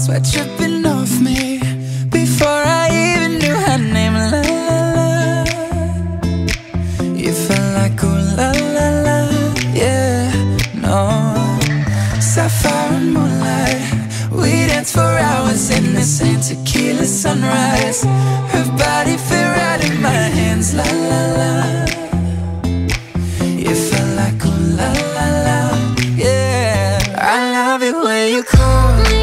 start tripping off me before I even knew her name. La la la. You felt like ooh la la la, yeah. No, sapphire and moonlight. We danced for hours in the same tequila sunrise. you call me